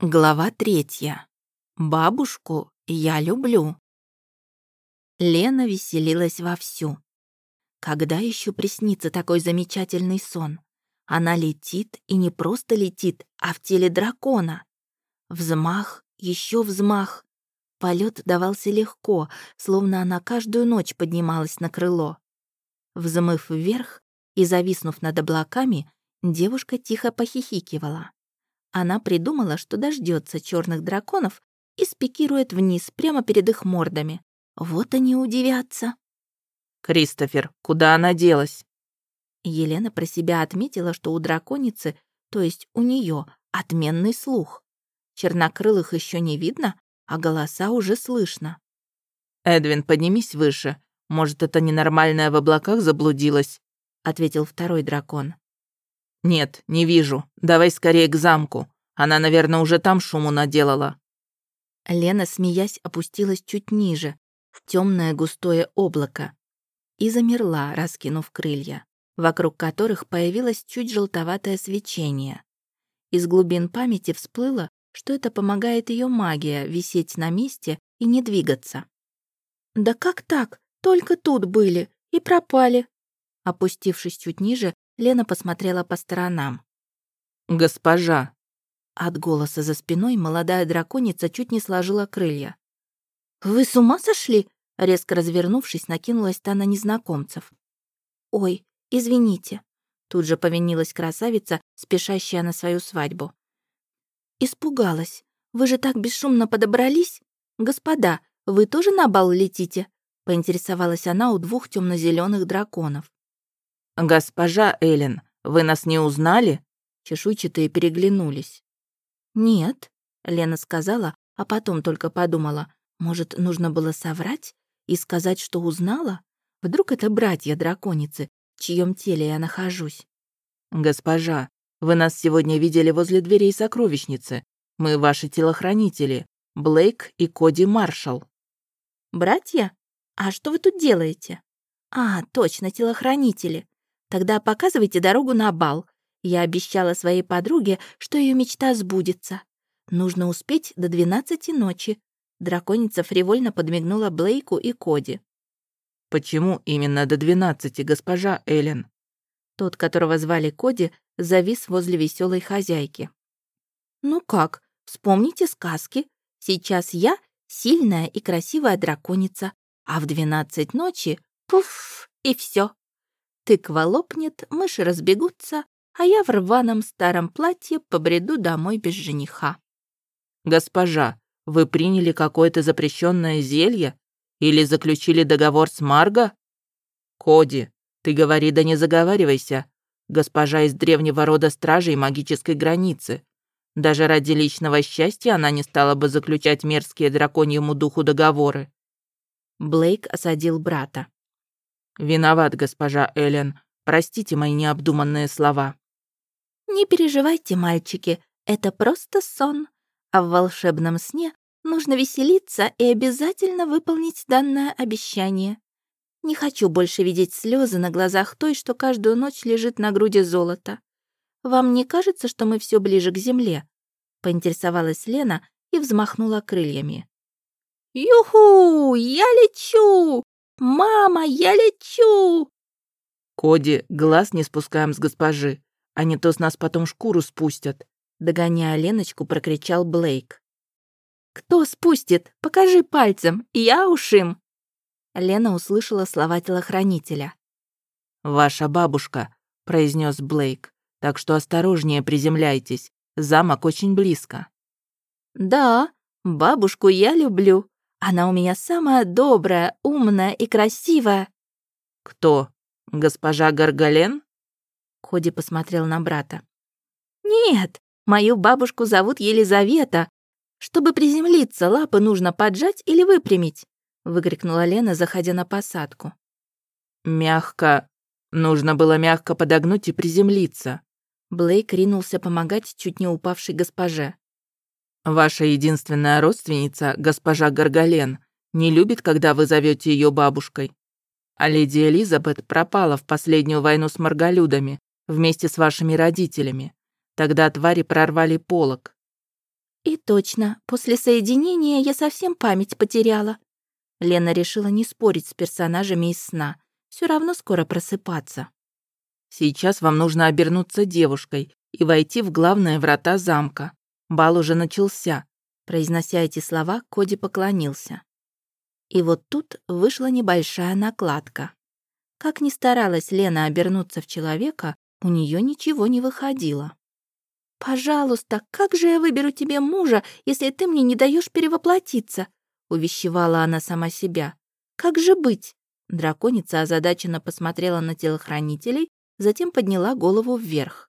Глава третья. Бабушку я люблю. Лена веселилась вовсю. Когда еще приснится такой замечательный сон? Она летит, и не просто летит, а в теле дракона. Взмах, еще взмах. Полет давался легко, словно она каждую ночь поднималась на крыло. Взмыв вверх и зависнув над облаками, девушка тихо похихикивала. Она придумала, что дождется черных драконов и спикирует вниз, прямо перед их мордами. Вот они удивятся. «Кристофер, куда она делась?» Елена про себя отметила, что у драконицы, то есть у нее, отменный слух. Чернокрылых еще не видно, а голоса уже слышно. «Эдвин, поднимись выше. Может, это ненормальная в облаках заблудилась?» — ответил второй дракон. «Нет, не вижу. Давай скорее к замку. Она, наверное, уже там шуму наделала». Лена, смеясь, опустилась чуть ниже, в темное густое облако, и замерла, раскинув крылья, вокруг которых появилось чуть желтоватое свечение. Из глубин памяти всплыло, что это помогает ее магия висеть на месте и не двигаться. «Да как так? Только тут были и пропали!» Опустившись чуть ниже, Лена посмотрела по сторонам. «Госпожа!» От голоса за спиной молодая драконица чуть не сложила крылья. «Вы с ума сошли?» Резко развернувшись, накинулась та на незнакомцев. «Ой, извините», — тут же повинилась красавица, спешащая на свою свадьбу. «Испугалась. Вы же так бесшумно подобрались? Господа, вы тоже на бал летите?» — поинтересовалась она у двух темно зеленых драконов. «Госпожа Эллен, вы нас не узнали?» Чешуйчатые переглянулись. «Нет», — Лена сказала, а потом только подумала, может, нужно было соврать и сказать, что узнала? Вдруг это братья-драконицы, в чьем теле я нахожусь? «Госпожа, вы нас сегодня видели возле дверей сокровищницы. Мы ваши телохранители, Блейк и Коди Маршалл». «Братья? А что вы тут делаете?» «А, точно, телохранители. Тогда показывайте дорогу на бал. Я обещала своей подруге, что ее мечта сбудется. Нужно успеть до двенадцати ночи». Драконица фривольно подмигнула Блейку и Коди. «Почему именно до двенадцати, госпожа Эллен?» Тот, которого звали Коди, завис возле веселой хозяйки. «Ну как, вспомните сказки. Сейчас я сильная и красивая драконица, а в двенадцать ночи — пуф, и все. Тыква лопнет, мыши разбегутся, а я в рваном старом платье побреду домой без жениха. «Госпожа, вы приняли какое-то запрещенное зелье? Или заключили договор с Марго?» «Коди, ты говори да не заговаривайся. Госпожа из древнего рода стражей магической границы. Даже ради личного счастья она не стала бы заключать мерзкие драконьему духу договоры». Блейк осадил брата. «Виноват, госпожа Эллен. Простите мои необдуманные слова». «Не переживайте, мальчики, это просто сон. А в волшебном сне нужно веселиться и обязательно выполнить данное обещание. Не хочу больше видеть слезы на глазах той, что каждую ночь лежит на груди золота. Вам не кажется, что мы все ближе к земле?» Поинтересовалась Лена и взмахнула крыльями. «Юху! Я лечу! «Мама, я лечу!» «Коди, глаз не спускаем с госпожи, а не то с нас потом шкуру спустят», догоняя Леночку, прокричал Блейк. «Кто спустит? Покажи пальцем, я ушим!» Лена услышала слова телохранителя. «Ваша бабушка», — произнес Блейк, «так что осторожнее приземляйтесь, замок очень близко». «Да, бабушку я люблю», она у меня самая добрая, умная и красивая». «Кто? Госпожа Гаргален?» Коди посмотрел на брата. «Нет, мою бабушку зовут Елизавета. Чтобы приземлиться, лапы нужно поджать или выпрямить», выкрикнула Лена, заходя на посадку. «Мягко. Нужно было мягко подогнуть и приземлиться». Блейк ринулся помогать чуть не упавшей госпоже. Ваша единственная родственница, госпожа Гаргален, не любит, когда вы зовете ее бабушкой. А леди Элизабет пропала в последнюю войну с марголюдами вместе с вашими родителями. Тогда твари прорвали полог. И точно, после соединения я совсем память потеряла. Лена решила не спорить с персонажами из сна. Все равно скоро просыпаться. Сейчас вам нужно обернуться девушкой и войти в главные врата замка. Бал уже начался. Произнося эти слова, Коди поклонился. И вот тут вышла небольшая накладка. Как ни старалась Лена обернуться в человека, у нее ничего не выходило. «Пожалуйста, как же я выберу тебе мужа, если ты мне не даешь перевоплотиться?» увещевала она сама себя. «Как же быть?» Драконица озадаченно посмотрела на телохранителей, затем подняла голову вверх.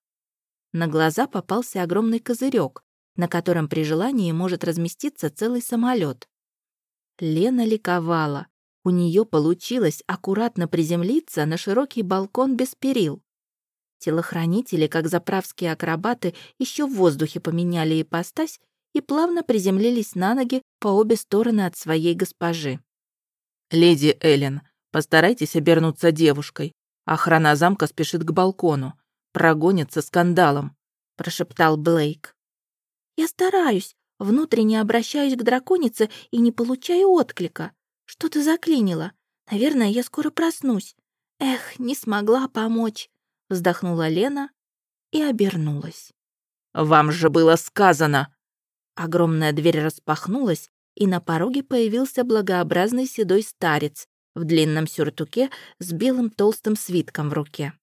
На глаза попался огромный козырек, на котором при желании может разместиться целый самолет. Лена ликовала. У нее получилось аккуратно приземлиться на широкий балкон без перил. Телохранители, как заправские акробаты, еще в воздухе поменяли ипостась и плавно приземлились на ноги по обе стороны от своей госпожи. «Леди Эллен, постарайтесь обернуться девушкой. Охрана замка спешит к балкону. Прогонится скандалом», — прошептал Блейк. «Я стараюсь, внутренне обращаюсь к драконице и не получаю отклика. Что-то заклинило. Наверное, я скоро проснусь. Эх, не смогла помочь вздохнула Лена и обернулась. «Вам же было сказано!» Огромная дверь распахнулась, и на пороге появился благообразный седой старец в длинном сюртуке с белым толстым свитком в руке.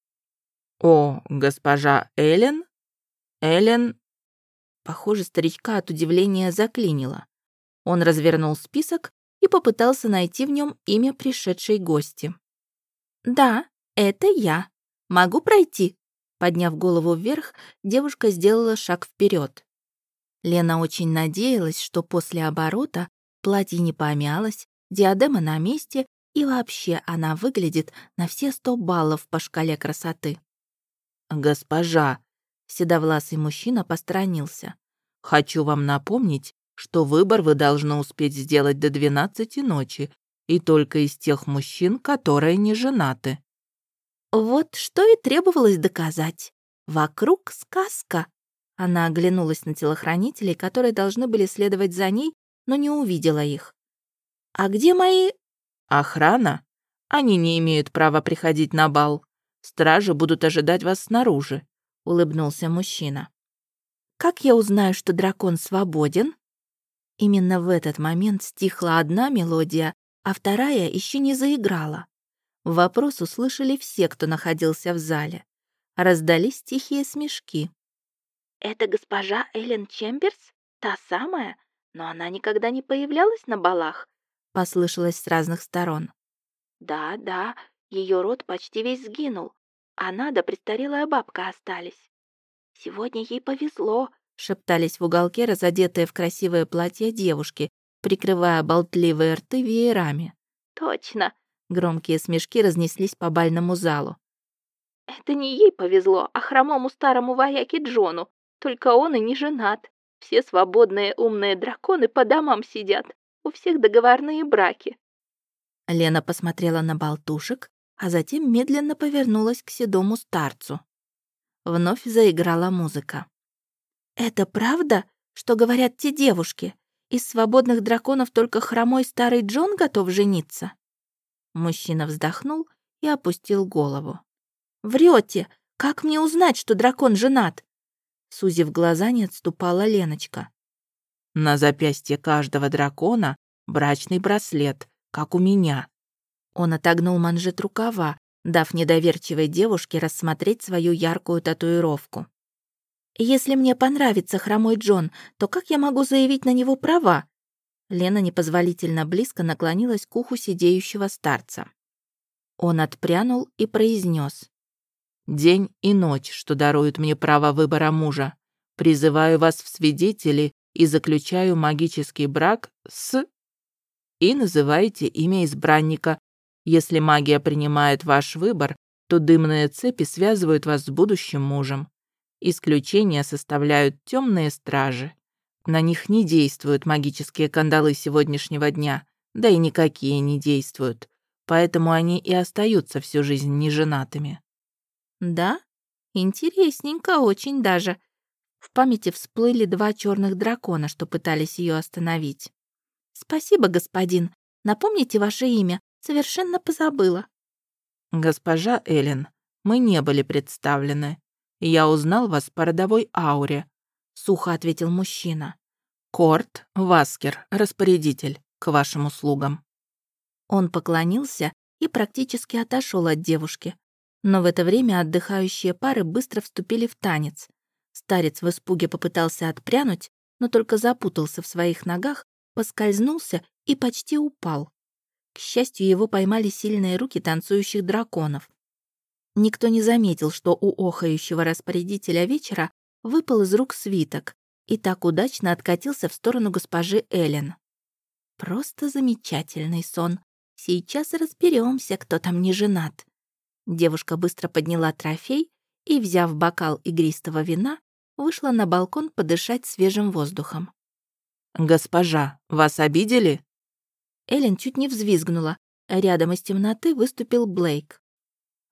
«О, госпожа Эллен? Эллен?» Похоже, старичка от удивления заклинило. Он развернул список и попытался найти в нем имя пришедшей гости. «Да, это я», «Могу пройти?» Подняв голову вверх, девушка сделала шаг вперед. Лена очень надеялась, что после оборота платье не помялось, диадема на месте и вообще она выглядит на все сто баллов по шкале красоты. «Госпожа!» — седовласый мужчина посторонился. «Хочу вам напомнить, что выбор вы должны успеть сделать до двенадцати ночи, и только из тех мужчин, которые не женаты». Вот что и требовалось доказать. Вокруг сказка. Она оглянулась на телохранителей, которые должны были следовать за ней, но не увидела их. «А где мои...» «Охрана? Они не имеют права приходить на бал. Стражи будут ожидать вас снаружи», — улыбнулся мужчина. «Как я узнаю, что дракон свободен?» Именно в этот момент стихла одна мелодия, а вторая еще не заиграла. Вопрос услышали все, кто находился в зале. Раздались тихие смешки. «Это госпожа Эллен Чемберс? Та самая? Но она никогда не появлялась на балах?» — послышалось с разных сторон. «Да, да, ее род почти весь сгинул. Она да престарелая бабка остались. Сегодня ей повезло», — шептались в уголке разодетые в красивое платье девушки, прикрывая болтливые рты веерами. «Точно, Громкие смешки разнеслись по бальному залу. «Это не ей повезло, а хромому старому вояке Джону. Только он и не женат. Все свободные умные драконы по домам сидят. У всех договорные браки». Лена посмотрела на болтушек, а затем медленно повернулась к седому старцу. Вновь заиграла музыка. «Это правда, что говорят те девушки? Из свободных драконов только хромой старый Джон готов жениться?» Мужчина вздохнул и опустил голову. Врете! Как мне узнать, что дракон женат?» Сузив глаза, не отступала Леночка. «На запястье каждого дракона брачный браслет, как у меня». Он отогнул манжет рукава, дав недоверчивой девушке рассмотреть свою яркую татуировку. «Если мне понравится хромой Джон, то как я могу заявить на него права?» Лена непозволительно близко наклонилась к уху сидеющего старца. Он отпрянул и произнес: «День и ночь, что даруют мне право выбора мужа. Призываю вас в свидетели и заключаю магический брак с...» И называете имя избранника. Если магия принимает ваш выбор, то дымные цепи связывают вас с будущим мужем. Исключения составляют темные стражи. На них не действуют магические кандалы сегодняшнего дня, да и никакие не действуют, поэтому они и остаются всю жизнь неженатыми. Да? Интересненько очень даже. В памяти всплыли два черных дракона, что пытались ее остановить. «Спасибо, господин. Напомните ваше имя. Совершенно позабыла». «Госпожа Эллен, мы не были представлены. Я узнал вас по родовой ауре», — сухо ответил мужчина. «Корт Васкер, распорядитель, к вашим услугам». Он поклонился и практически отошел от девушки. Но в это время отдыхающие пары быстро вступили в танец. Старец в испуге попытался отпрянуть, но только запутался в своих ногах, поскользнулся и почти упал. К счастью, его поймали сильные руки танцующих драконов. Никто не заметил, что у охающего распорядителя вечера выпал из рук свиток и так удачно откатился в сторону госпожи Эллен. Просто замечательный сон. Сейчас разберемся, кто там не женат. Девушка быстро подняла трофей и, взяв бокал игристого вина, вышла на балкон подышать свежим воздухом. «Госпожа, вас обидели?» Эллен чуть не взвизгнула, рядом из темноты выступил Блейк.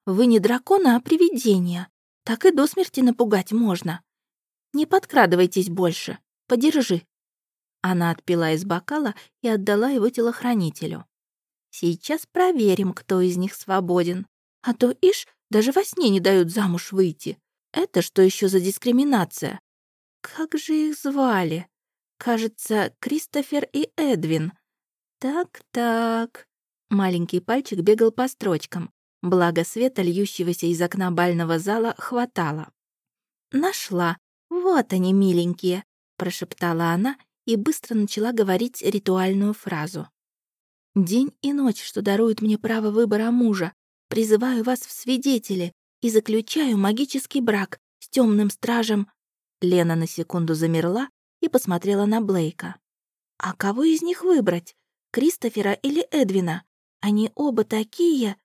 «Вы не дракона, а привидение. Так и до смерти напугать можно. Не подкрадывайтесь больше. Подержи». Она отпила из бокала и отдала его телохранителю. «Сейчас проверим, кто из них свободен. А то, ишь, даже во сне не дают замуж выйти. Это что еще за дискриминация? Как же их звали? Кажется, Кристофер и Эдвин. Так-так. Маленький пальчик бегал по строчкам. Благо света, льющегося из окна бального зала, хватало. «Нашла. Вот они, миленькие», — прошептала она и быстро начала говорить ритуальную фразу. «День и ночь, что даруют мне право выбора мужа, Призываю вас в свидетели и заключаю магический брак с темным стражем». Лена на секунду замерла и посмотрела на Блейка. «А кого из них выбрать? Кристофера или Эдвина? Они оба такие...»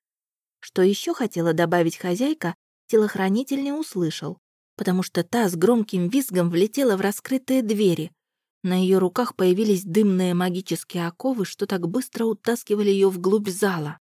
Что еще хотела добавить хозяйка, телохранитель не услышал, потому что та с громким визгом влетела в раскрытые двери. На ее руках появились дымные магические оковы, что так быстро утаскивали ее вглубь зала.